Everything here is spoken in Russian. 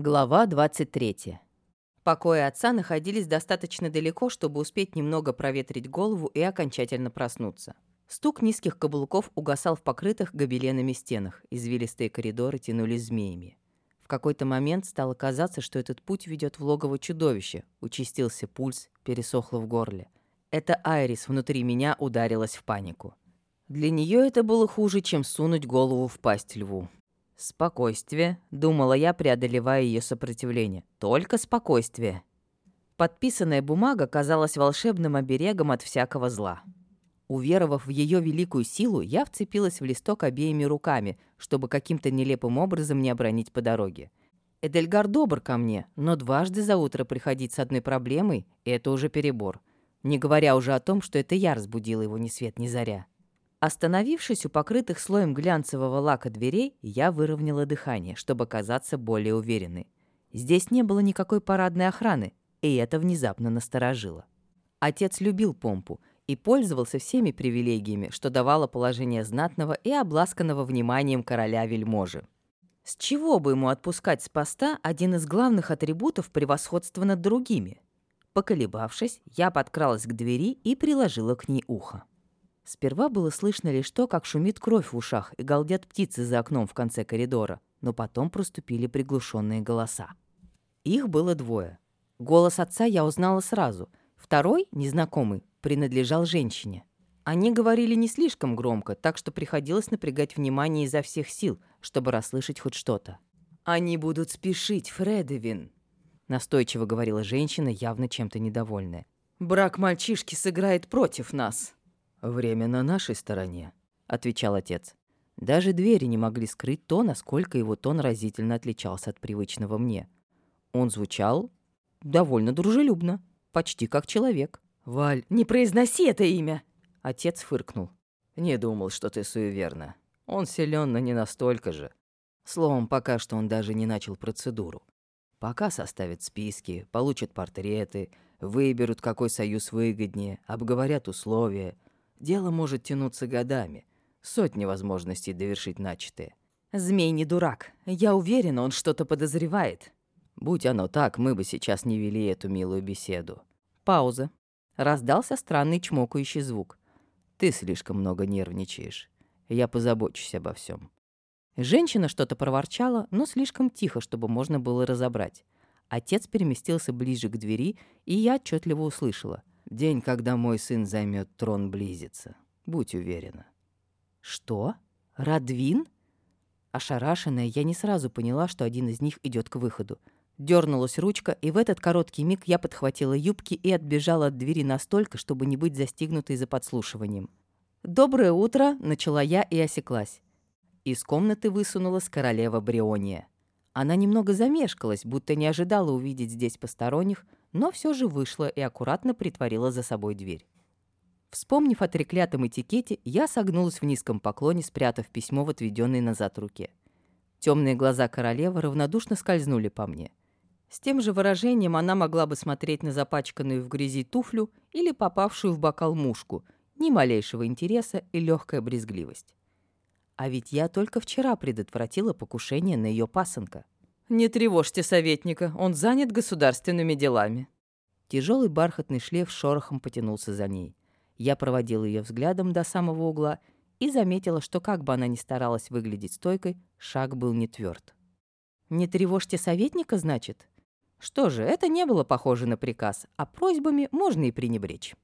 Глава 23. Покои отца находились достаточно далеко, чтобы успеть немного проветрить голову и окончательно проснуться. Стук низких каблуков угасал в покрытых гобеленами стенах, извилистые коридоры тянулись змеями. В какой-то момент стало казаться, что этот путь ведет в логово чудовища, участился пульс, пересохло в горле. Это Айрис внутри меня ударилась в панику. Для нее это было хуже, чем сунуть голову в пасть льву. «Спокойствие», — думала я, преодолевая ее сопротивление. «Только спокойствие». Подписанная бумага казалась волшебным оберегом от всякого зла. Уверовав в ее великую силу, я вцепилась в листок обеими руками, чтобы каким-то нелепым образом не обронить по дороге. Эдельгар добр ко мне, но дважды за утро приходить с одной проблемой — это уже перебор. Не говоря уже о том, что это я разбудила его ни свет ни заря. Остановившись у покрытых слоем глянцевого лака дверей, я выровняла дыхание, чтобы казаться более уверенной. Здесь не было никакой парадной охраны, и это внезапно насторожило. Отец любил помпу и пользовался всеми привилегиями, что давало положение знатного и обласканного вниманием короля-вельможи. С чего бы ему отпускать с поста один из главных атрибутов превосходства над другими? Поколебавшись, я подкралась к двери и приложила к ней ухо. Сперва было слышно лишь то, как шумит кровь в ушах и галдят птицы за окном в конце коридора, но потом проступили приглушенные голоса. Их было двое. Голос отца я узнала сразу. Второй, незнакомый, принадлежал женщине. Они говорили не слишком громко, так что приходилось напрягать внимание изо всех сил, чтобы расслышать хоть что-то. «Они будут спешить, Фредовин», — настойчиво говорила женщина, явно чем-то недовольная. «Брак мальчишки сыграет против нас». «Время на нашей стороне», — отвечал отец. Даже двери не могли скрыть то, насколько его тон разительно отличался от привычного мне. Он звучал довольно дружелюбно, почти как человек. «Валь, не произноси это имя!» Отец фыркнул. «Не думал, что ты суеверна. Он силен, но не настолько же. Словом, пока что он даже не начал процедуру. Пока составят списки, получат портреты, выберут, какой союз выгоднее, обговорят условия — Дело может тянуться годами. Сотни возможностей довершить начатое. Змей не дурак. Я уверена, он что-то подозревает. Будь оно так, мы бы сейчас не вели эту милую беседу. Пауза. Раздался странный чмокающий звук. Ты слишком много нервничаешь. Я позабочусь обо всем. Женщина что-то проворчала, но слишком тихо, чтобы можно было разобрать. Отец переместился ближе к двери, и я отчетливо услышала. День, когда мой сын займет трон, близится. Будь уверена». «Что? Радвин?» Ошарашенная, я не сразу поняла, что один из них идет к выходу. Дернулась ручка, и в этот короткий миг я подхватила юбки и отбежала от двери настолько, чтобы не быть застигнутой за подслушиванием. «Доброе утро!» — начала я и осеклась. Из комнаты высунулась королева Бриония. Она немного замешкалась, будто не ожидала увидеть здесь посторонних, но все же вышла и аккуратно притворила за собой дверь. Вспомнив о треклятом этикете, я согнулась в низком поклоне, спрятав письмо в отведенной назад руке. Темные глаза королевы равнодушно скользнули по мне. С тем же выражением она могла бы смотреть на запачканную в грязи туфлю или попавшую в бокал мушку, ни малейшего интереса и легкая брезгливость. А ведь я только вчера предотвратила покушение на ее пасынка. «Не тревожьте советника, он занят государственными делами». Тяжелый бархатный шлейф шорохом потянулся за ней. Я проводила ее взглядом до самого угла и заметила, что как бы она ни старалась выглядеть стойкой, шаг был не тверд. «Не тревожьте советника, значит?» Что же, это не было похоже на приказ, а просьбами можно и пренебречь.